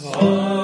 Oh.